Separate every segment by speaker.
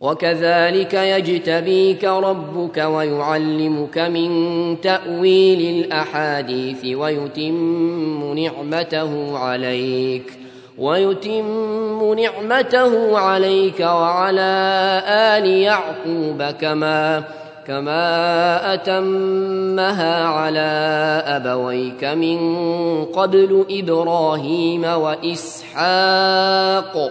Speaker 1: وكذلك يجتبيك ربك ويعلمك من تأويل الأحاديث ويتم نعمته عليك ويتم نعمته عليك وعلى آل يعقوب كما كما أتمها على أبويك من قبل إبراهيم وإسحاق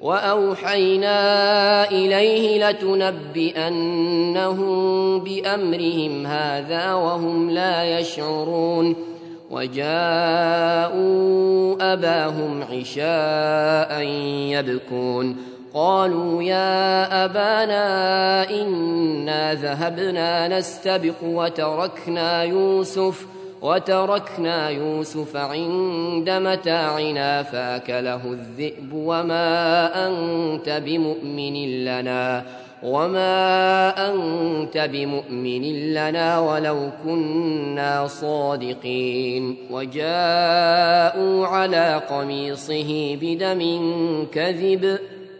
Speaker 1: واوحينا اليه لتنبئنهم بامرهم هذا وهم لا يشعرون وجاءوا اباهم عشاء يبكون قالوا يا ابانا انا ذهبنا نستبق وتركنا يوسف ۖ وتركنا يوسف عند متاعنا فاكله الذئب وما أنت بمؤمن لنا وما أنت بمؤمن لنا ولو كنا صادقين وجاءوا على قميصه بدم كذب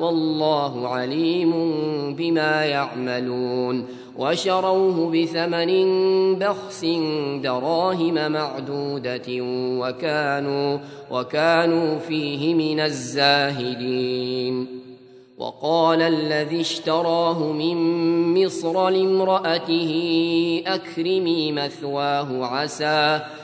Speaker 1: والله عليم بما يعملون وشروه بثمن بخس دراهم معدودة وكانوا وكانوا فيه من الزاهدين وقال الذي اشتراه من مصر لامرأته أكرمي مثواه عسى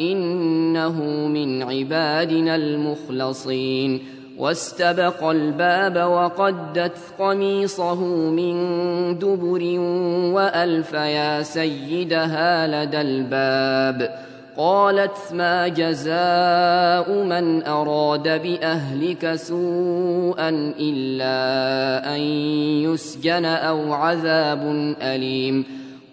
Speaker 1: إنه من عبادنا المخلصين واستبق الباب وقدت قميصه من دبر وألف يا سيدها لدى الباب قالت ما جزاء من أراد بأهلك سوءا إلا أن يسجن أو عذاب أليم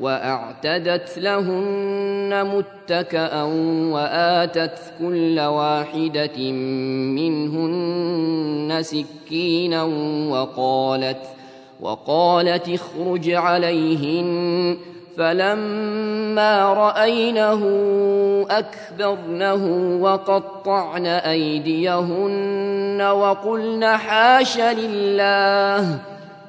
Speaker 1: واعتدت لهن متكأ واتت كل واحده منهن سكينا وقالت وقالت اخرج عليهن فلما رأينه أكبرنه وقطعن أيديهن وقلن حاش لله ۖ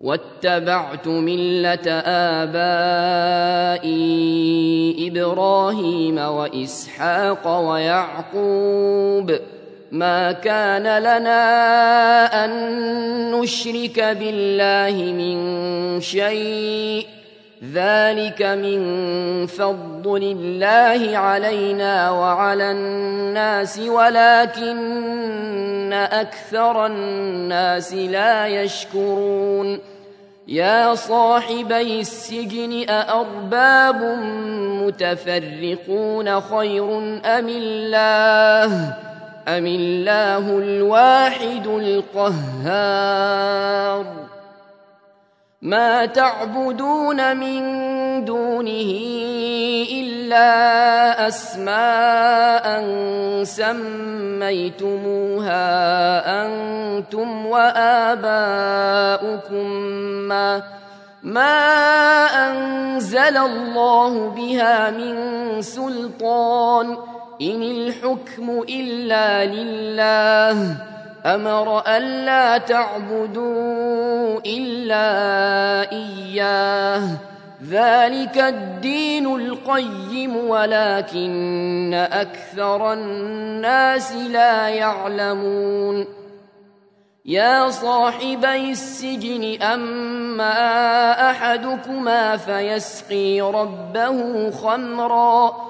Speaker 1: واتبعت مله ابائي ابراهيم واسحاق ويعقوب ما كان لنا ان نشرك بالله من شيء ذلك من فضل الله علينا وعلى الناس ولكن اكثر الناس لا يشكرون يا صاحبي السجن اارباب متفرقون خير ام الله ام الله الواحد القهار ما تعبدون من دونه الا اسماء سميتموها انتم واباؤكم ما ما انزل الله بها من سلطان ان الحكم الا لله امر الا تعبدوا الا اياه ذلك الدين القيم ولكن اكثر الناس لا يعلمون يا صاحبي السجن اما احدكما فيسقي ربه خمرا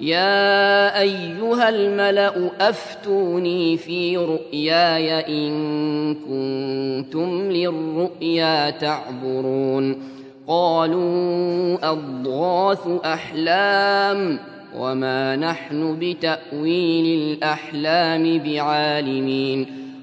Speaker 1: يا ايها الملا افتوني في رؤياي ان كنتم للرؤيا تعبرون قالوا اضغاث احلام وما نحن بتاويل الاحلام بعالمين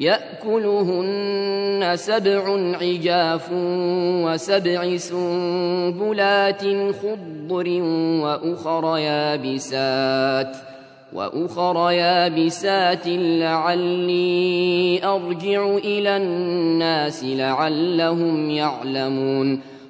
Speaker 1: ياكلهن سبع عجاف وسبع سنبلات خضر واخر يابسات واخر يابسات لعلي ارجع الى الناس لعلهم يعلمون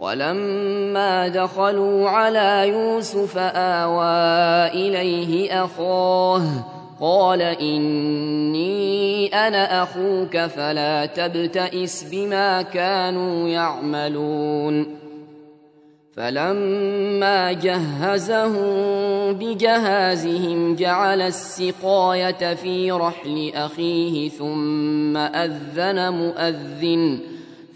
Speaker 1: ولما دخلوا على يوسف آوى إليه أخاه قال إني أنا أخوك فلا تبتئس بما كانوا يعملون فلما جهزهم بجهازهم جعل السقاية في رحل أخيه ثم أذن مؤذن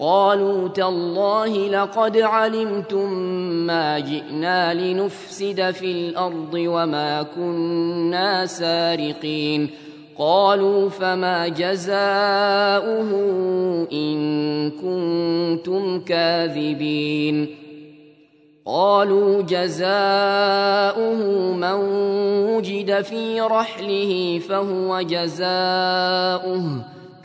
Speaker 1: قالوا تالله لقد علمتم ما جئنا لنفسد في الارض وما كنا سارقين قالوا فما جزاؤه ان كنتم كاذبين قالوا جزاؤه من وجد في رحله فهو جزاؤه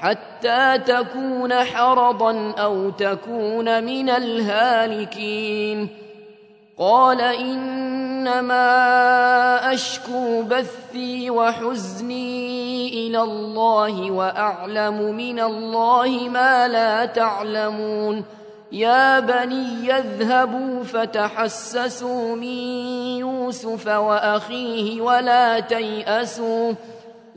Speaker 1: حتى تكون حرضا او تكون من الهالكين قال انما اشكو بثي وحزني الى الله واعلم من الله ما لا تعلمون يا بني اذهبوا فتحسسوا من يوسف واخيه ولا تياسوا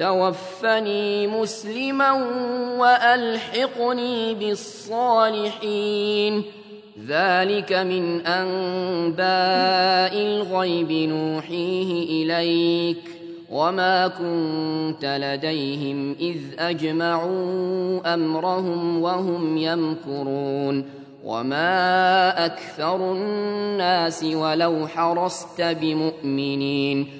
Speaker 1: توفني مسلما والحقني بالصالحين ذلك من انباء الغيب نوحيه اليك وما كنت لديهم اذ اجمعوا امرهم وهم يمكرون وما اكثر الناس ولو حرصت بمؤمنين